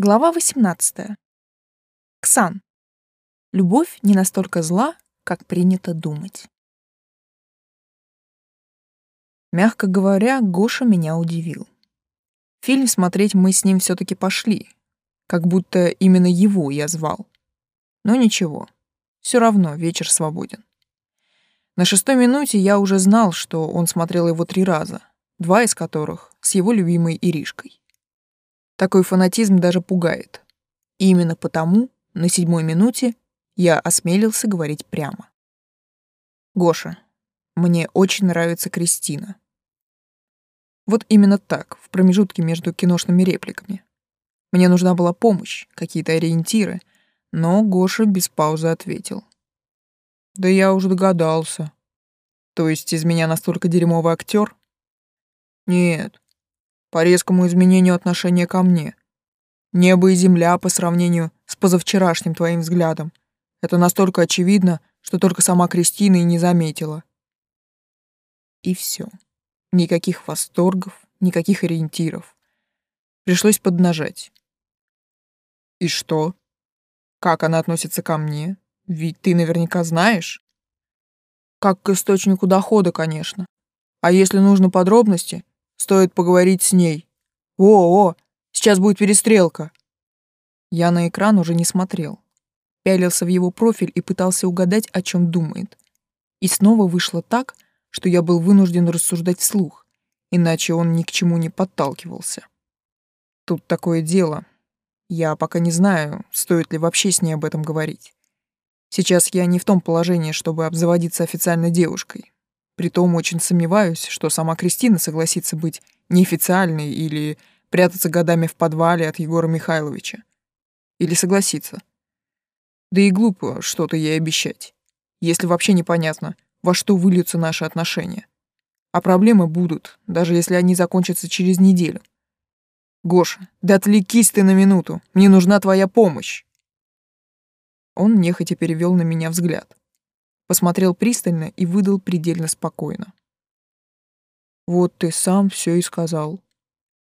Глава 18. Ксан. Любовь не настолько зла, как принято думать. Мягко говоря, Гоша меня удивил. Фильм смотреть мы с ним все таки пошли, как будто именно его я звал. Но ничего, все равно вечер свободен. На шестой минуте я уже знал, что он смотрел его три раза, два из которых с его любимой Иришкой. Такой фанатизм даже пугает. И именно потому на седьмой минуте я осмелился говорить прямо. «Гоша, мне очень нравится Кристина». Вот именно так, в промежутке между киношными репликами. Мне нужна была помощь, какие-то ориентиры, но Гоша без паузы ответил. «Да я уже догадался. То есть из меня настолько дерьмовый актер? Нет, по резкому изменению отношения ко мне. Небо и земля по сравнению с позавчерашним твоим взглядом. Это настолько очевидно, что только сама Кристина и не заметила. И все. Никаких восторгов, никаких ориентиров. Пришлось поднажать. И что? Как она относится ко мне? Ведь ты наверняка знаешь. Как к источнику дохода, конечно. А если нужны подробности, Стоит поговорить с ней. О, о, сейчас будет перестрелка. Я на экран уже не смотрел. Пялился в его профиль и пытался угадать, о чем думает. И снова вышло так, что я был вынужден рассуждать вслух, иначе он ни к чему не подталкивался. Тут такое дело. Я пока не знаю, стоит ли вообще с ней об этом говорить. Сейчас я не в том положении, чтобы обзаводиться официальной девушкой. Притом очень сомневаюсь, что сама Кристина согласится быть неофициальной или прятаться годами в подвале от Егора Михайловича. Или согласится. Да и глупо что-то ей обещать, если вообще непонятно, во что выльются наши отношения. А проблемы будут, даже если они закончатся через неделю. Гоша, да отвлекись ты на минуту, мне нужна твоя помощь. Он нехотя перевел на меня взгляд посмотрел пристально и выдал предельно спокойно. «Вот ты сам все и сказал.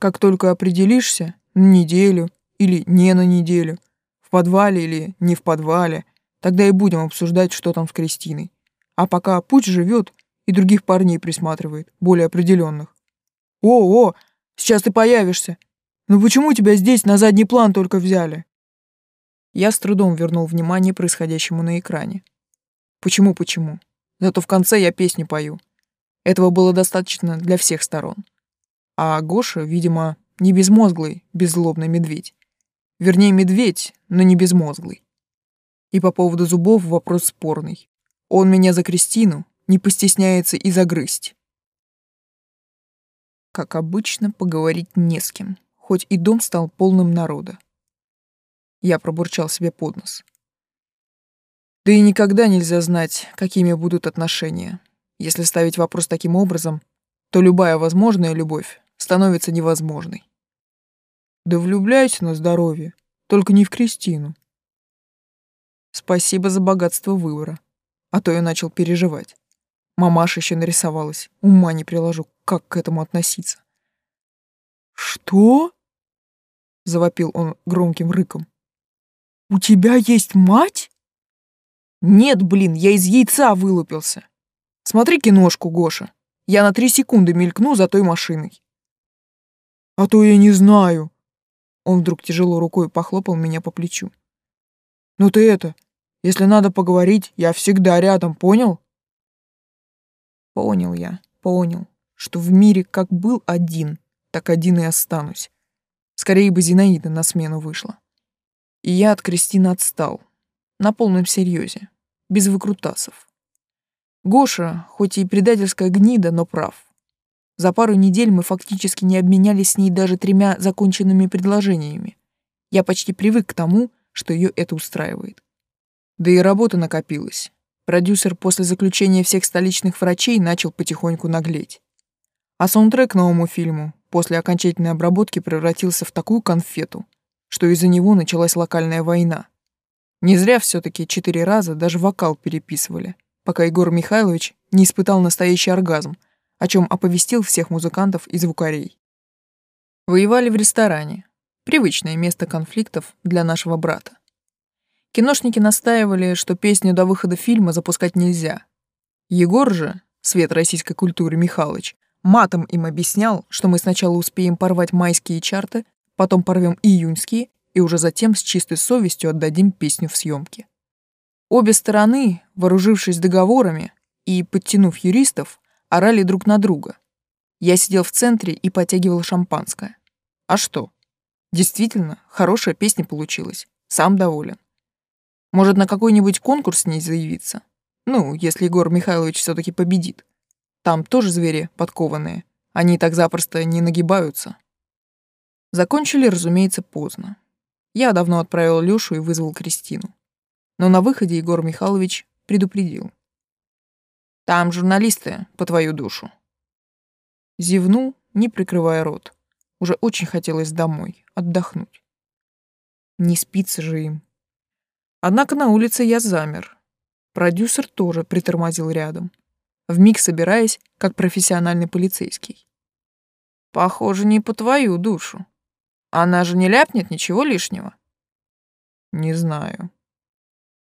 Как только определишься, на неделю или не на неделю, в подвале или не в подвале, тогда и будем обсуждать, что там с Кристиной. А пока путь живет и других парней присматривает, более определенных. О, о, сейчас ты появишься. Ну почему тебя здесь на задний план только взяли? Я с трудом вернул внимание происходящему на экране. Почему, почему? Зато в конце я песни пою. Этого было достаточно для всех сторон. А Гоша, видимо, не безмозглый, беззлобный медведь. Вернее, медведь, но не безмозглый. И по поводу зубов вопрос спорный. Он меня за Кристину не постесняется и загрызть. Как обычно, поговорить не с кем, хоть и дом стал полным народа. Я пробурчал себе под нос. Да и никогда нельзя знать, какими будут отношения. Если ставить вопрос таким образом, то любая возможная любовь становится невозможной. Да влюбляйся на здоровье, только не в Кристину. Спасибо за богатство выбора, а то я начал переживать. Мамаша еще нарисовалась, ума не приложу, как к этому относиться. «Что?» — завопил он громким рыком. «У тебя есть мать?» Нет, блин, я из яйца вылупился. Смотри киношку, Гоша. Я на три секунды мелькну за той машиной. А то я не знаю. Он вдруг тяжело рукой похлопал меня по плечу. Ну ты это, если надо поговорить, я всегда рядом, понял? Понял я, понял, что в мире как был один, так один и останусь. Скорее бы Зинаида на смену вышла. И я от Кристины отстал, на полном серьезе, без выкрутасов. Гоша, хоть и предательская гнида, но прав. За пару недель мы фактически не обменялись с ней даже тремя законченными предложениями. Я почти привык к тому, что ее это устраивает. Да и работа накопилась. Продюсер после заключения всех столичных врачей начал потихоньку наглеть. А саундтрек новому фильму после окончательной обработки превратился в такую конфету, что из-за него началась локальная война. Не зря все-таки четыре раза даже вокал переписывали, пока Егор Михайлович не испытал настоящий оргазм, о чем оповестил всех музыкантов и звукарей. Воевали в ресторане. Привычное место конфликтов для нашего брата. Киношники настаивали, что песню до выхода фильма запускать нельзя. Егор же, свет российской культуры Михалыч, матом им объяснял, что мы сначала успеем порвать майские чарты, потом порвем июньские, и уже затем с чистой совестью отдадим песню в съемки. Обе стороны, вооружившись договорами и подтянув юристов, орали друг на друга. Я сидел в центре и потягивал шампанское. А что? Действительно, хорошая песня получилась. Сам доволен. Может, на какой-нибудь конкурс не заявиться? Ну, если Егор Михайлович все таки победит. Там тоже звери подкованные. Они так запросто не нагибаются. Закончили, разумеется, поздно. Я давно отправил Лёшу и вызвал Кристину. Но на выходе Егор Михайлович предупредил. «Там журналисты, по твою душу». Зевнул, не прикрывая рот. Уже очень хотелось домой, отдохнуть. Не спится же им. Однако на улице я замер. Продюсер тоже притормозил рядом, вмиг собираясь, как профессиональный полицейский. «Похоже, не по твою душу. Она же не ляпнет ничего лишнего?» «Не знаю»,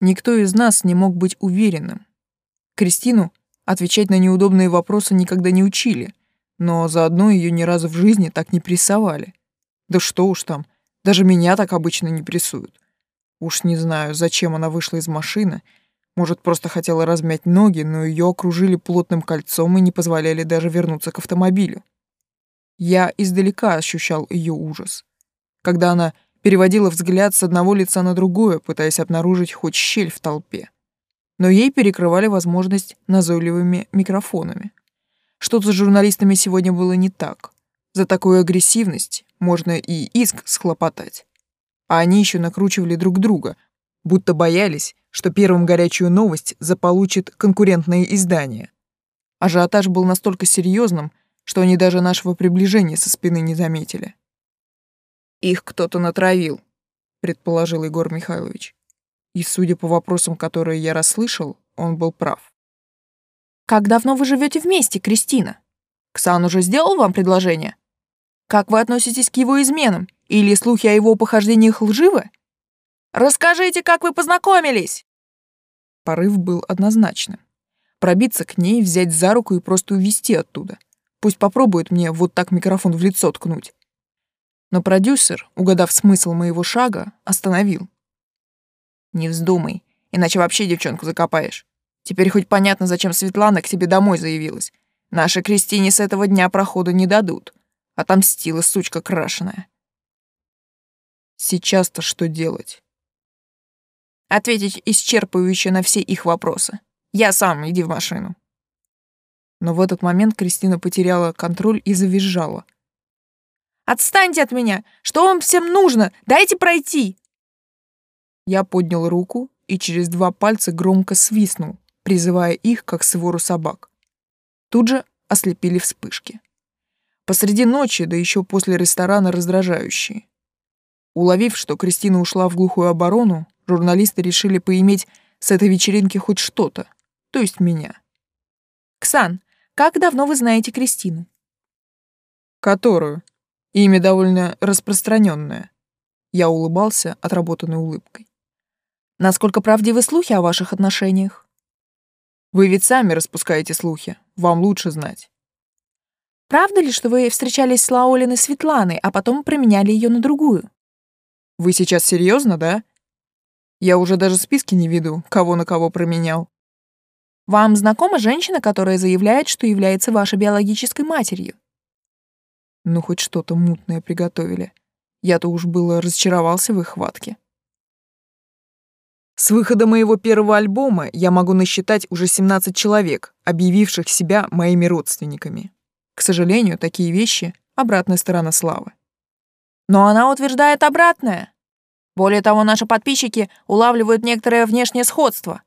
Никто из нас не мог быть уверенным. Кристину отвечать на неудобные вопросы никогда не учили, но заодно ее ни разу в жизни так не прессовали. Да что уж там, даже меня так обычно не прессуют. Уж не знаю, зачем она вышла из машины. Может, просто хотела размять ноги, но ее окружили плотным кольцом и не позволяли даже вернуться к автомобилю. Я издалека ощущал ее ужас. Когда она переводила взгляд с одного лица на другое, пытаясь обнаружить хоть щель в толпе. Но ей перекрывали возможность назойливыми микрофонами. Что-то с журналистами сегодня было не так. За такую агрессивность можно и иск схлопотать. А они еще накручивали друг друга, будто боялись, что первым горячую новость заполучит конкурентное издание. Ажиотаж был настолько серьезным, что они даже нашего приближения со спины не заметили. Их кто-то натравил, предположил Егор Михайлович. И, судя по вопросам, которые я расслышал, он был прав. Как давно вы живете вместе, Кристина? Ксан уже сделал вам предложение? Как вы относитесь к его изменам? Или слухи о его похождениях лживы? Расскажите, как вы познакомились. Порыв был однозначным. Пробиться к ней, взять за руку и просто увести оттуда. Пусть попробует мне вот так микрофон в лицо ткнуть. Но продюсер, угадав смысл моего шага, остановил. «Не вздумай, иначе вообще девчонку закопаешь. Теперь хоть понятно, зачем Светлана к тебе домой заявилась. Нашей Кристине с этого дня прохода не дадут. Отомстила сучка крашеная». Сейчас-то что делать? Ответить исчерпывающе на все их вопросы. Я сам, иди в машину. Но в этот момент Кристина потеряла контроль и завизжала — Отстаньте от меня! Что вам всем нужно? Дайте пройти!» Я поднял руку и через два пальца громко свистнул, призывая их, как свору собак. Тут же ослепили вспышки. Посреди ночи, да еще после ресторана раздражающие. Уловив, что Кристина ушла в глухую оборону, журналисты решили поиметь с этой вечеринки хоть что-то, то есть меня. «Ксан, как давно вы знаете Кристину?» «Которую?» Имя довольно распространенное. Я улыбался отработанной улыбкой. Насколько правдивы слухи о ваших отношениях? Вы ведь сами распускаете слухи. Вам лучше знать. Правда ли, что вы встречались с Лаолиной Светланой, а потом променяли ее на другую? Вы сейчас серьезно, да? Я уже даже списки не веду, кого на кого променял. Вам знакома женщина, которая заявляет, что является вашей биологической матерью? Ну, хоть что-то мутное приготовили. Я-то уж было разочаровался в их хватке. С выхода моего первого альбома я могу насчитать уже 17 человек, объявивших себя моими родственниками. К сожалению, такие вещи — обратная сторона славы. Но она утверждает обратное. Более того, наши подписчики улавливают некоторое внешнее сходство,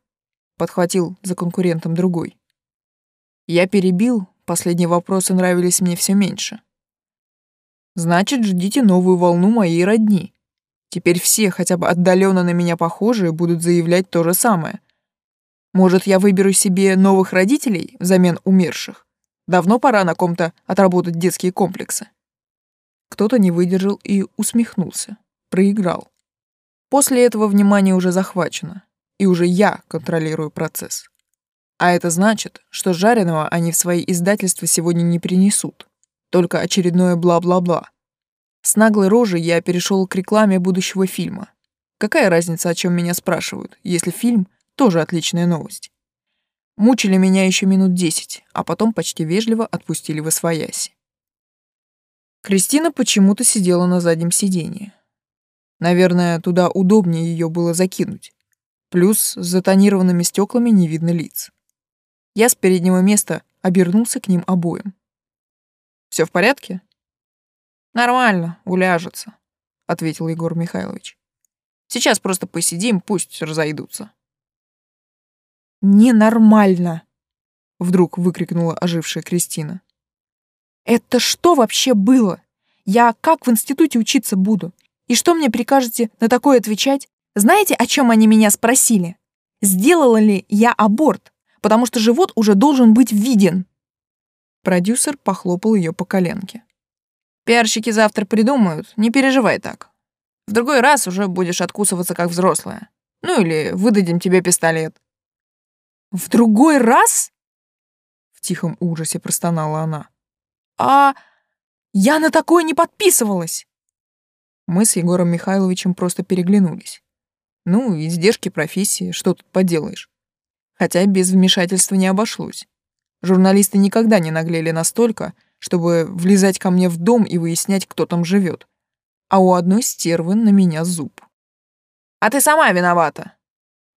подхватил за конкурентом другой. Я перебил, последние вопросы нравились мне все меньше. Значит, ждите новую волну моей родни. Теперь все, хотя бы отдаленно на меня похожие, будут заявлять то же самое. Может, я выберу себе новых родителей взамен умерших? Давно пора на ком-то отработать детские комплексы. Кто-то не выдержал и усмехнулся. Проиграл. После этого внимание уже захвачено, и уже я контролирую процесс. А это значит, что жареного они в свои издательства сегодня не принесут. Только очередное бла-бла-бла. С наглой рожей я перешел к рекламе будущего фильма. Какая разница, о чем меня спрашивают, если фильм — тоже отличная новость. Мучили меня еще минут десять, а потом почти вежливо отпустили в освояси. Кристина почему-то сидела на заднем сиденье. Наверное, туда удобнее ее было закинуть. Плюс с затонированными стеклами не видно лиц. Я с переднего места обернулся к ним обоим. Все в порядке? Нормально, уляжется, ответил Егор Михайлович. Сейчас просто посидим, пусть разойдутся. Ненормально, вдруг выкрикнула ожившая Кристина. Это что вообще было? Я как в институте учиться буду? И что мне прикажете на такое отвечать? Знаете, о чем они меня спросили? Сделала ли я аборт? Потому что живот уже должен быть виден. Продюсер похлопал ее по коленке. Пиарщики завтра придумают, не переживай так. В другой раз уже будешь откусываться как взрослая. Ну или выдадим тебе пистолет. В другой раз? В тихом ужасе простонала она. А я на такое не подписывалась. Мы с Егором Михайловичем просто переглянулись. Ну, издержки профессии, что тут поделаешь. Хотя без вмешательства не обошлось. Журналисты никогда не наглели настолько, чтобы влезать ко мне в дом и выяснять, кто там живет. А у одной стервы на меня зуб. «А ты сама виновата!»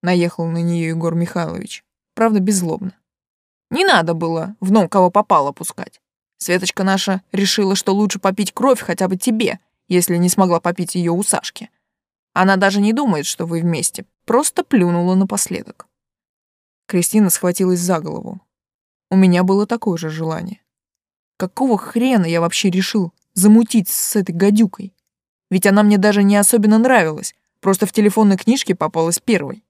Наехал на нее Егор Михайлович. Правда, беззлобно. «Не надо было в дом кого попало пускать. Светочка наша решила, что лучше попить кровь хотя бы тебе, если не смогла попить ее у Сашки. Она даже не думает, что вы вместе, просто плюнула напоследок. Кристина схватилась за голову. У меня было такое же желание. Какого хрена я вообще решил замутить с этой гадюкой? Ведь она мне даже не особенно нравилась, просто в телефонной книжке попалась первой.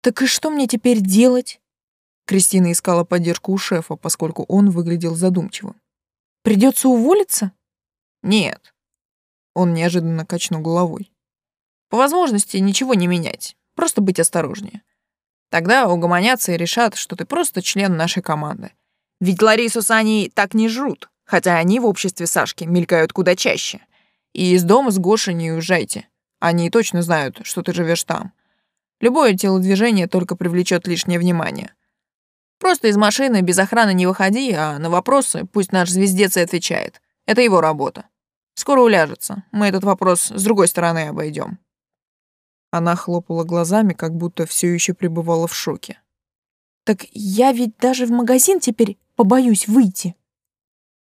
Так и что мне теперь делать? Кристина искала поддержку у шефа, поскольку он выглядел задумчивым. Придется уволиться? Нет, он неожиданно качнул головой. По возможности ничего не менять, просто быть осторожнее. Тогда угомонятся и решат, что ты просто член нашей команды. Ведь Ларису с Аней так не жрут, хотя они в обществе Сашки мелькают куда чаще. И из дома с Гошей не уезжайте. Они точно знают, что ты живешь там. Любое телодвижение только привлечет лишнее внимание. Просто из машины без охраны не выходи, а на вопросы пусть наш звездец и отвечает. Это его работа. Скоро уляжется. Мы этот вопрос с другой стороны обойдем. Она хлопала глазами, как будто все еще пребывала в шоке. Так я ведь даже в магазин теперь побоюсь выйти.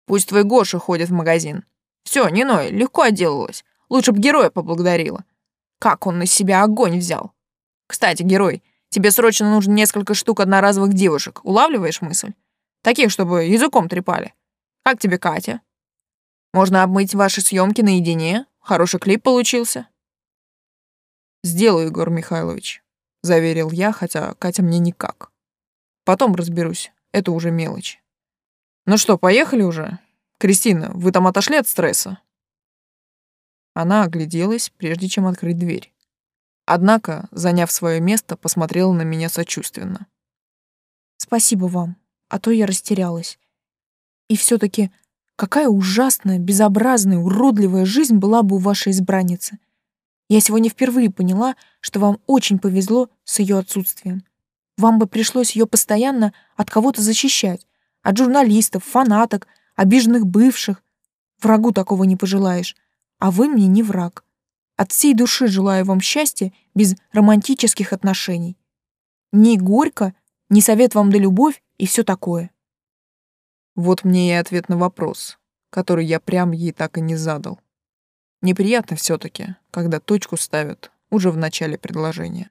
Пусть твой Гоша ходит в магазин. Все, не ной, легко отделалась. Лучше б героя поблагодарила. Как он на себя огонь взял. Кстати, герой, тебе срочно нужно несколько штук одноразовых девушек. Улавливаешь мысль? Таких, чтобы языком трепали. Как тебе Катя? Можно обмыть ваши съемки наедине. Хороший клип получился. Сделаю, Егор Михайлович, заверил я, хотя Катя мне никак. Потом разберусь. Это уже мелочь. Ну что, поехали уже? Кристина, вы там отошли от стресса? Она огляделась, прежде чем открыть дверь. Однако, заняв свое место, посмотрела на меня сочувственно. Спасибо вам, а то я растерялась. И все таки Какая ужасная, безобразная, уродливая жизнь была бы у вашей избранницы. Я сегодня впервые поняла, что вам очень повезло с ее отсутствием. Вам бы пришлось ее постоянно от кого-то защищать. От журналистов, фанаток, обиженных бывших. Врагу такого не пожелаешь. А вы мне не враг. От всей души желаю вам счастья без романтических отношений. Ни горько, ни совет вам да любовь и все такое. Вот мне и ответ на вопрос, который я прям ей так и не задал. Неприятно все таки когда точку ставят уже в начале предложения.